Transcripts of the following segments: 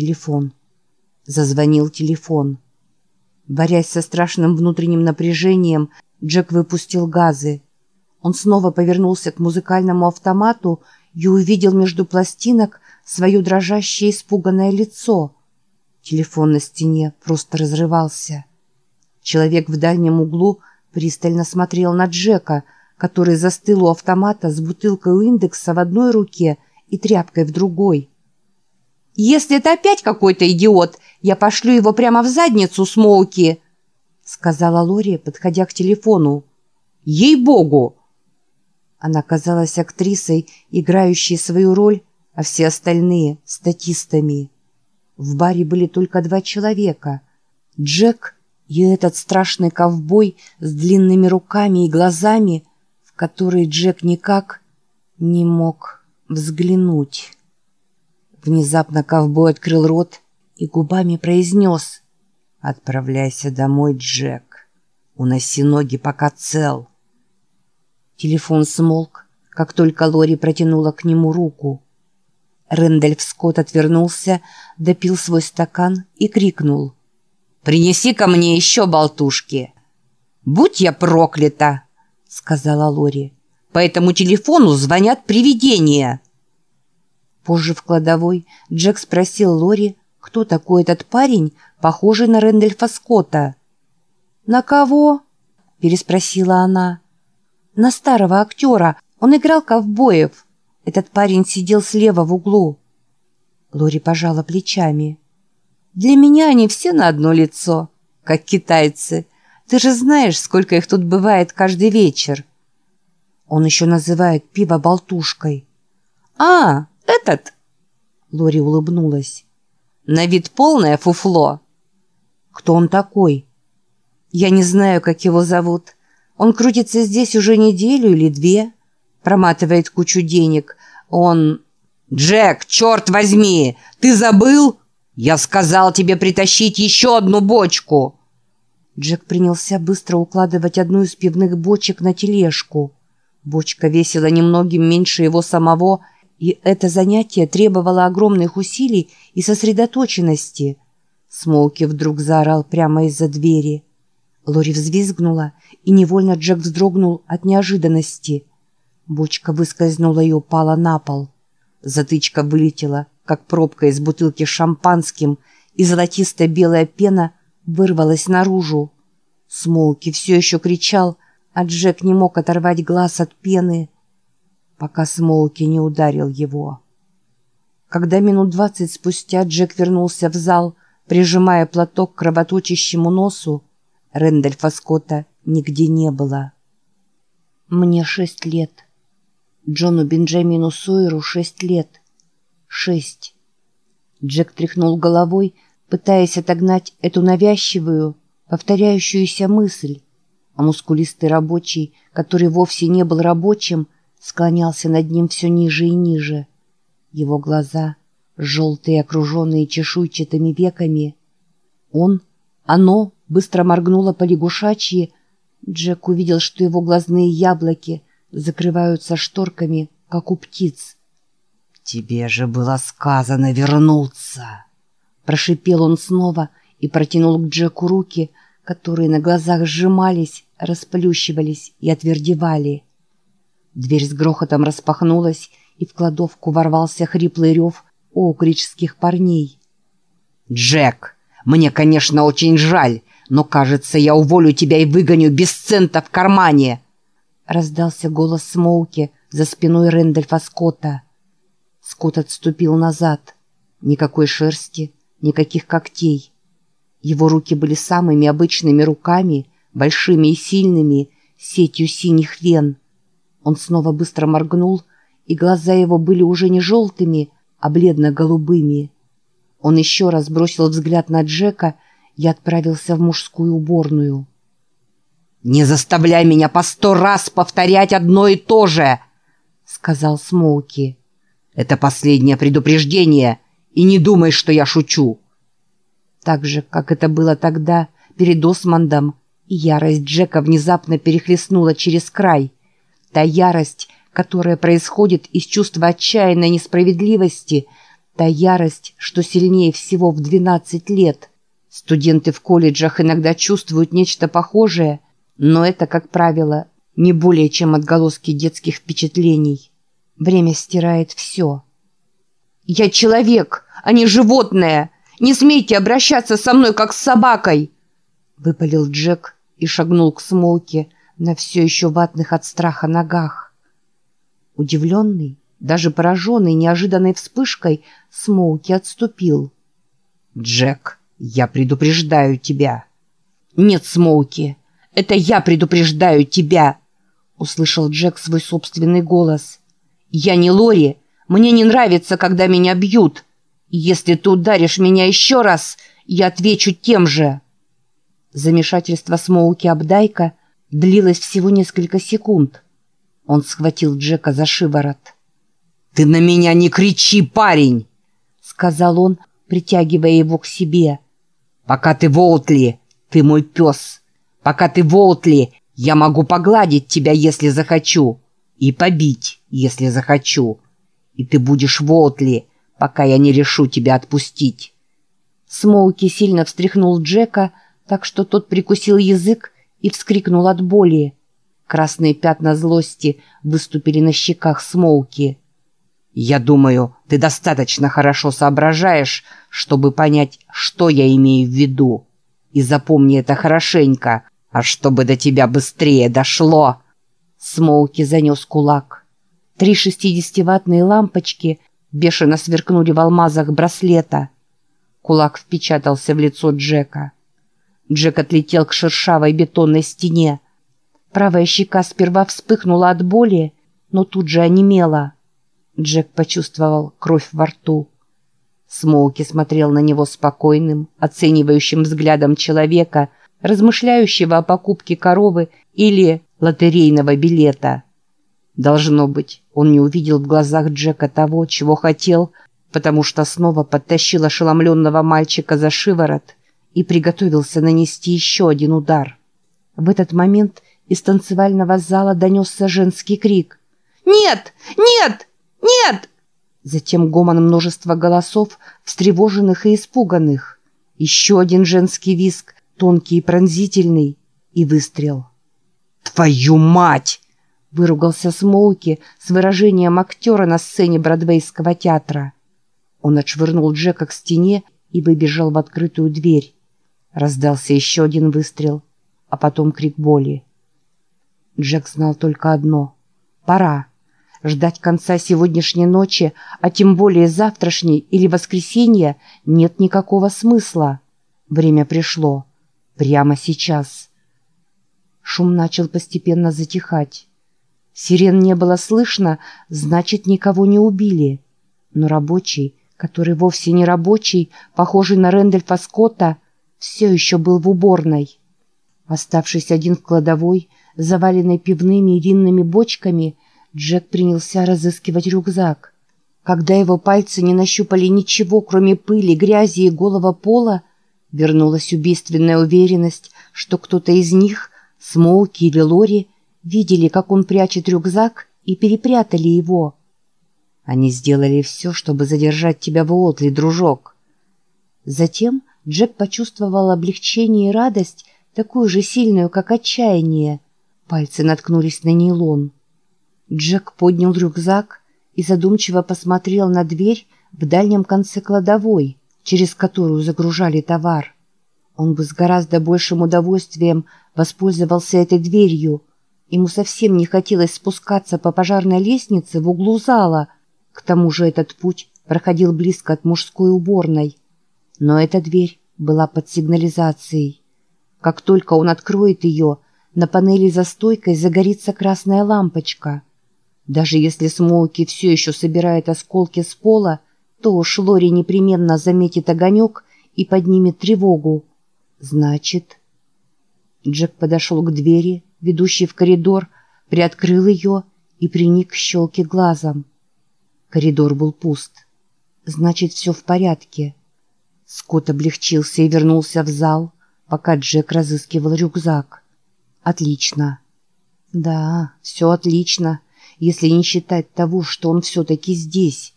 телефон. Зазвонил телефон. Борясь со страшным внутренним напряжением, Джек выпустил газы. Он снова повернулся к музыкальному автомату и увидел между пластинок свое дрожащее испуганное лицо. Телефон на стене просто разрывался. Человек в дальнем углу пристально смотрел на Джека, который застыл у автомата с бутылкой у индекса в одной руке и тряпкой в другой. «Если это опять какой-то идиот, я пошлю его прямо в задницу, Смоуки!» сказала Лори, подходя к телефону. «Ей-богу!» Она казалась актрисой, играющей свою роль, а все остальные — статистами. В баре были только два человека — Джек и этот страшный ковбой с длинными руками и глазами, в которые Джек никак не мог взглянуть. Внезапно ковбой открыл рот и губами произнес «Отправляйся домой, Джек. Уноси ноги, пока цел». Телефон смолк, как только Лори протянула к нему руку. Рэндальф Скотт отвернулся, допил свой стакан и крикнул. «Принеси ко мне еще болтушки!» «Будь я проклята!» — сказала Лори. «По этому телефону звонят привидения!» Позже в кладовой Джек спросил Лори, кто такой этот парень, похожий на Рэндальфа Скотта. «На кого?» — переспросила она. «На старого актера. Он играл ковбоев». Этот парень сидел слева в углу. Лори пожала плечами. «Для меня они все на одно лицо, как китайцы. Ты же знаешь, сколько их тут бывает каждый вечер». Он еще называет пиво болтушкой. «А, этот?» Лори улыбнулась. «На вид полное фуфло». «Кто он такой?» «Я не знаю, как его зовут. Он крутится здесь уже неделю или две» проматывает кучу денег. Он... «Джек, черт возьми! Ты забыл? Я сказал тебе притащить еще одну бочку!» Джек принялся быстро укладывать одну из пивных бочек на тележку. Бочка весила немногим меньше его самого, и это занятие требовало огромных усилий и сосредоточенности. Смолки вдруг заорал прямо из-за двери. Лори взвизгнула, и невольно Джек вздрогнул от неожиданности – Бочка выскользнула и упала на пол. Затычка вылетела, как пробка из бутылки с шампанским, и золотистая белая пена вырвалась наружу. Смолки все еще кричал, а Джек не мог оторвать глаз от пены, пока Смолки не ударил его. Когда минут двадцать спустя Джек вернулся в зал, прижимая платок к кровоточащему носу, Рэндальфа Скотта нигде не было. «Мне шесть лет», Джону Бенджамину Сойеру шесть лет. Шесть. Джек тряхнул головой, пытаясь отогнать эту навязчивую, повторяющуюся мысль. А мускулистый рабочий, который вовсе не был рабочим, склонялся над ним все ниже и ниже. Его глаза, желтые, окруженные чешуйчатыми веками. Он, оно, быстро моргнуло по лягушачьи. Джек увидел, что его глазные яблоки — закрываются шторками, как у птиц. «Тебе же было сказано вернуться!» Прошипел он снова и протянул к Джеку руки, которые на глазах сжимались, расплющивались и отвердевали. Дверь с грохотом распахнулась, и в кладовку ворвался хриплый рев окричских парней. «Джек, мне, конечно, очень жаль, но, кажется, я уволю тебя и выгоню без цента в кармане!» Раздался голос Смоуки за спиной Рэндольфа Скотта. Скотт отступил назад. Никакой шерсти, никаких когтей. Его руки были самыми обычными руками, большими и сильными, сетью синих вен. Он снова быстро моргнул, и глаза его были уже не желтыми, а бледно-голубыми. Он еще раз бросил взгляд на Джека и отправился в мужскую уборную. «Не заставляй меня по сто раз повторять одно и то же!» — сказал Смоуки. «Это последнее предупреждение, и не думай, что я шучу!» Так же, как это было тогда, перед Османдом, ярость Джека внезапно перехлестнула через край. Та ярость, которая происходит из чувства отчаянной несправедливости, Та ярость, что сильнее всего в 12 лет. Студенты в колледжах иногда чувствуют нечто похожее, но это, как правило, не более чем отголоски детских впечатлений. Время стирает все. «Я человек, а не животное! Не смейте обращаться со мной, как с собакой!» Выпалил Джек и шагнул к Смоуке на все еще ватных от страха ногах. Удивленный, даже пораженный неожиданной вспышкой, Смоуки отступил. «Джек, я предупреждаю тебя!» «Нет, Смоуки, это я предупреждаю тебя!» Услышал Джек свой собственный голос. «Я не Лори. Мне не нравится, когда меня бьют. Если ты ударишь меня еще раз, я отвечу тем же». Замешательство Смоуки Абдайка длилось всего несколько секунд. Он схватил Джека за шиворот. «Ты на меня не кричи, парень!» — сказал он, притягивая его к себе. «Пока ты в Оутли, ты мой пес. Пока ты в Оутли, я могу погладить тебя, если захочу, и побить, если захочу. И ты будешь в Оутли, пока я не решу тебя отпустить». Смоуки сильно встряхнул Джека, так что тот прикусил язык и вскрикнул от боли. Красные пятна злости выступили на щеках Смоуки. «Я думаю, ты достаточно хорошо соображаешь, чтобы понять, что я имею в виду. И запомни это хорошенько, а чтобы до тебя быстрее дошло...» Смоуки занес кулак. Три шестидесятиватные лампочки бешено сверкнули в алмазах браслета. Кулак впечатался в лицо Джека. Джек отлетел к шершавой бетонной стене. Правая щека сперва вспыхнула от боли, но тут же онемела. Джек почувствовал кровь во рту. Смоуки смотрел на него спокойным, оценивающим взглядом человека, размышляющего о покупке коровы или лотерейного билета. Должно быть, он не увидел в глазах Джека того, чего хотел, потому что снова подтащил ошеломленного мальчика за шиворот и приготовился нанести еще один удар. В этот момент из танцевального зала донесся женский крик. «Нет! Нет! Нет!» Затем гомон множества голосов, встревоженных и испуганных. Еще один женский визг, тонкий и пронзительный, и выстрел. «Твою мать!» — выругался Смоуки с выражением актера на сцене Бродвейского театра. Он отшвырнул Джека к стене и выбежал в открытую дверь. Раздался еще один выстрел, а потом крик боли. Джек знал только одно — пора. Ждать конца сегодняшней ночи, а тем более завтрашней или воскресенья, нет никакого смысла. Время пришло. Прямо сейчас. Шум начал постепенно затихать. Сирен не было слышно, значит, никого не убили. Но рабочий, который вовсе не рабочий, похожий на Рэндольфа Скотта, все еще был в уборной. Оставшись один в кладовой, заваленной пивными и винными бочками, Джек принялся разыскивать рюкзак. Когда его пальцы не нащупали ничего, кроме пыли, грязи и голого пола, вернулась убийственная уверенность, что кто-то из них, Смоуки или Лори, видели, как он прячет рюкзак и перепрятали его. Они сделали все, чтобы задержать тебя в Уотли, дружок. Затем Джек почувствовал облегчение и радость, такую же сильную, как отчаяние. Пальцы наткнулись на нейлон. Джек поднял рюкзак и задумчиво посмотрел на дверь в дальнем конце кладовой, через которую загружали товар. Он бы с гораздо большим удовольствием воспользовался этой дверью. Ему совсем не хотелось спускаться по пожарной лестнице в углу зала. К тому же этот путь проходил близко от мужской уборной. Но эта дверь была под сигнализацией. Как только он откроет ее, на панели за стойкой загорится красная лампочка — даже если Смоуки все еще собирает осколки с пола, то уж Лори непременно заметит огонек и поднимет тревогу. Значит... Джек подошел к двери, ведущей в коридор, приоткрыл ее и приник к щелке глазом. Коридор был пуст. Значит, все в порядке. Скотт облегчился и вернулся в зал, пока Джек разыскивал рюкзак. Отлично. Да, все отлично если не считать того, что он все-таки здесь.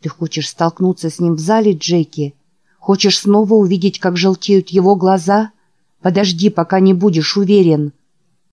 Ты хочешь столкнуться с ним в зале, Джеки? Хочешь снова увидеть, как желтеют его глаза? Подожди, пока не будешь уверен.